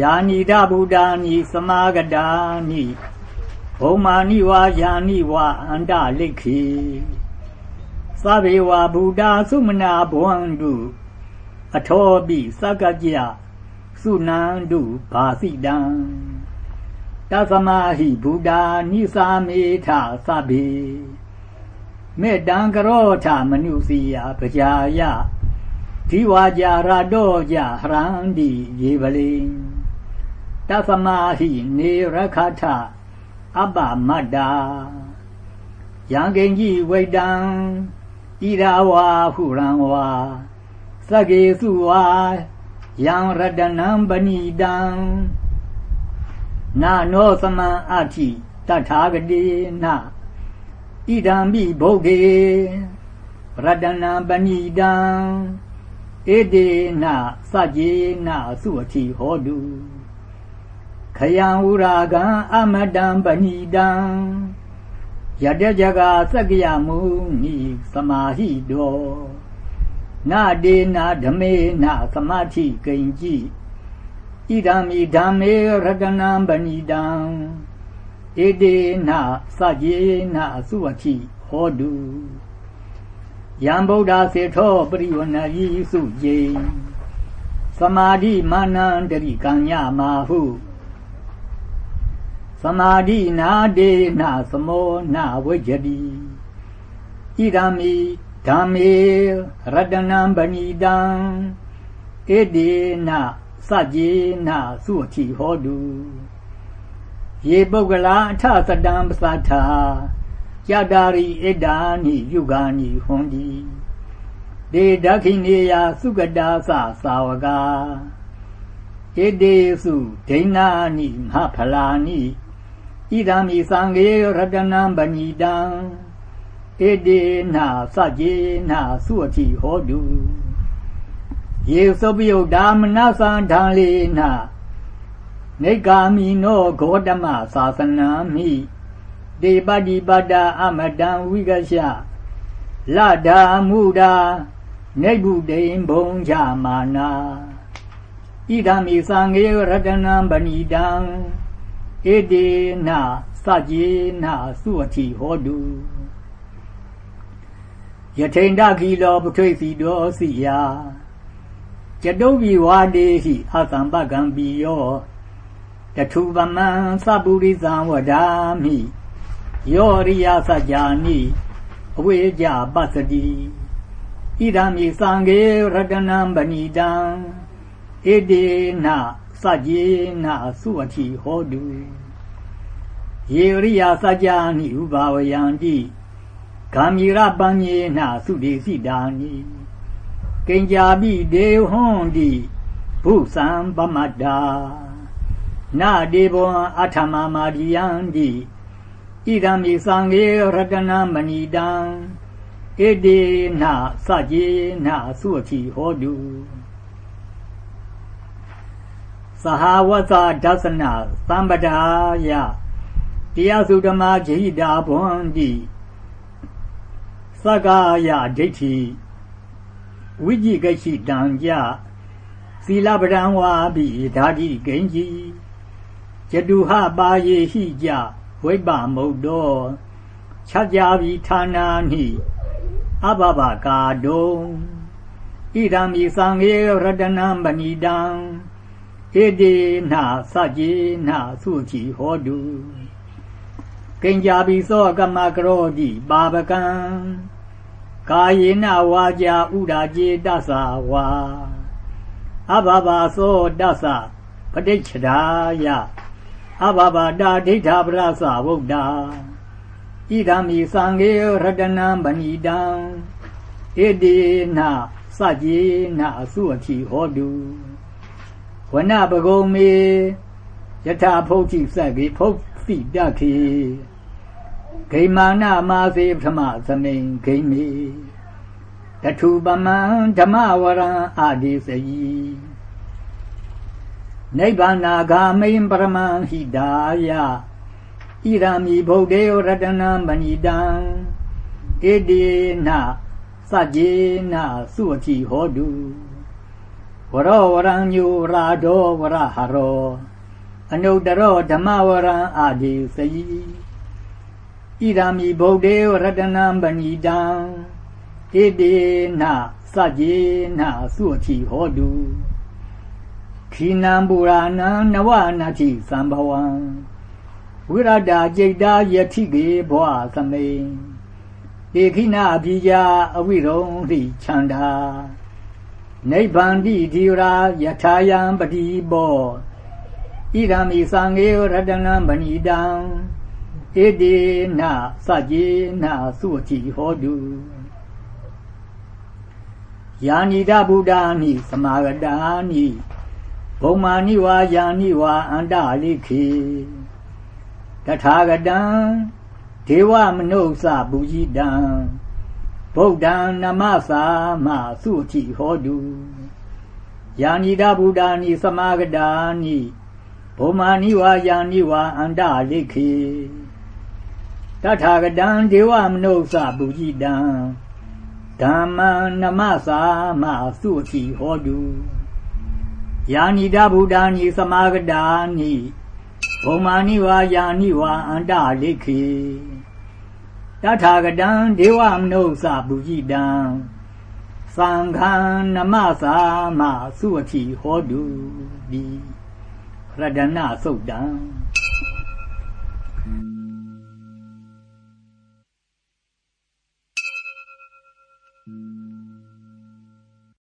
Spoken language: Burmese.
ယာနိဒဗုဒ္ဓာနိသမာဂတာနိဘုံမာနိဝါယာနိဝါအန္တလိခေသဗ္ဗေဝဗုဒ္ဓသုမနာဘဝန္တုအထောပိသက္ကကြသုနန္တုဘာစိတံတသမဟိဗုဒ္ဓနိသာမေထသဗ္ဗေမေတံကရောထမနုစီယပကြာယဒီဝါကြရတောကြဟရန္တိယေပလိ တသမဟိနေရခထအပမတ္တာယံကိဉ္ကြီးဝိတံဣရာဝါဟုရံဝါသကေစုဝါယံရတနံပဏိတံနာနောသမံအထိတထာဂတိနဣဒံမိဗုဒ္ဓေရတနံပဏိတံဧတေနစကြေနသုအထိဟောတု ခယံဝရာကံအမတံပဏိတံယတကြကသက္ကယမုနိသမာဟိတောနာဒေနာဓမေနာသမာတိကိဉ္จิဣဒံမိဓမ္မေရတနံပဏိတံဧတေနာစကြေနာသုဝတိဟောတုယံဗုဒ္ဓစေထောပရိဝဏယိစုကြေသမာဓိမာနံတရိကံညမာဟု သမာဓိနာဒေနာသမောနာဝိจတိဣဒံမိဓမ္မေရတနံဗဏိတံဧတေနစကြေနသုအတိဟောတုယေပုဂ္ဂလာအထသတံပသထာယတာရိဣဒာနိယုဂာနိဟွန်တိဒေဒခိနေယသုကတာသသာဝကာဣတေစုဒိဏာနိမဟာဖလာနိ ဣဒာမိသံဃေရတနံဗဏိတံဧတေနာစကြေနာသုအတိဟောတုယေသုပယုတ်ဓမ္မနသံဓာလေနာနေကာမိနောဂေါတမသာသနာမိတေပတိပတ္တအမတံဝိကရှလဒာမုဒာနေဗုဒိံဘုံချမာနာဣဒံမိသံဃေရတနံဗဏိတံ ဧတေနစကြေနသုအတိဟောတုယထိန်တခိလောပထွေစီတောစီယကျတုဘိဝါဒေဟိအသံပကံပိယောတထုပမံသပုရိသံဝဒာမိယောရိယသကြာနိအဝေကြပသတိဣဒံမိသံဃေရတနံဗဏိတံဧတေန စကြေနသုအတိဟောတုယေရိယသကြာနိဥပါဝယံတိဂာမိရပံမြေနသုတိစိတာနိကိဉ္ကြာပိဒေဟွန်တိဘုသံပမတ္တာနာဒေဘောအထမမာရိယံတိဣဒံမိသံဃေရတနမဏိတံဣတေနစကြေနသုအတိဟောတု သဟာဝသဒသနာသံပဒါယတရားစုဓမ္မဂိတာဘွန်တိသက္ကာယဒိဋ္ဌိဝိจิကိရှိတံကြသီလပဒံဝါဘိဓာတိဂိဉ္ကြီးယတုဟပါယေဟိကြဝိပ္ပမုတ်တော်ခြားကြပြီဌာနာနိအဘဘကာတုံဣဒံမိသံဃေရတနံပဏိတံ ဧတေနစကြေနသုချိဟောတုကိဉ္ကြာပိသောကမကရောတိပါပကံကာယေနဝါကြဥဒာကျေတသဝါအဘဘာသောတသပဋိစ္ဆဒါယအဘဘာတာဒိဋ္ဌပရသဝုဒ္ဓဣဒံမိသံဃေရတနံဗဏိတံဣတိနစကြေနအစုအတိဟောတု ဝနပကုံမေယထာဖုတ်တိစက်ကေဖုတ်တိတခေဂိမာနမာစေပထမသမိန်ဂိမေတထုပမံဓမ္မဝရံအာဒီစယီနိဗ္ဗာနာဂာမိန်ပရမံဟိတာယဣရမိဗုဒ္ဓေရတနံမဏိတံဣတိနစကြေနသုအတိဟောတု ဝရောဝရံညူရာဒောဝရဟရောအနုတ္တရောဓမ္မဝရံအာဒီစယိဣဒာမိဗုဒ္ဓေရတနံပဏိတံဣတိနစကြေနသုအတိဟောတုခိနံပုရာဏံနဝနာတိသံဘဝံဝိရဒာจิตတာယတိကေဘောသမေဧခိနာအပိယအဝိရုံတိချန္တာ နိဗ္ဗန္တိဒီရာယထာယံပတိဘောဣဒံမိသံဃေရတနံဗဏိတံဣတိနစကြေနသုအတိဟောတုယာနိဒဗုဒ္ဓာနိသမာဂတာနိဘုံမာနိဝါယာနိဝါအန္တလိခေတထာဂတံဒေဝမနုဿပုဇိတံ ဗုဒ္ဓံနမသာမသုတိဟောတုယာနိဒဗုဒ္ဓာနိသမာဂတာနိဘုံမာနိဝါယာနိဝါအန္တလိခေတထာဂတံဒေဝမနုဿပုဇိတံဓမ္မနမသာမသုတိဟောတုယာနိဒဗုဒ္ဓာနိသမာဂတာနိဘုံမာနိဝါယာနိဝါအန္တလိခေ တထာဂတံဒေဝမနုဿပုဇိတံသံဃံနမသာမသုတိဟောတုဒီရတနာသုတ်တံ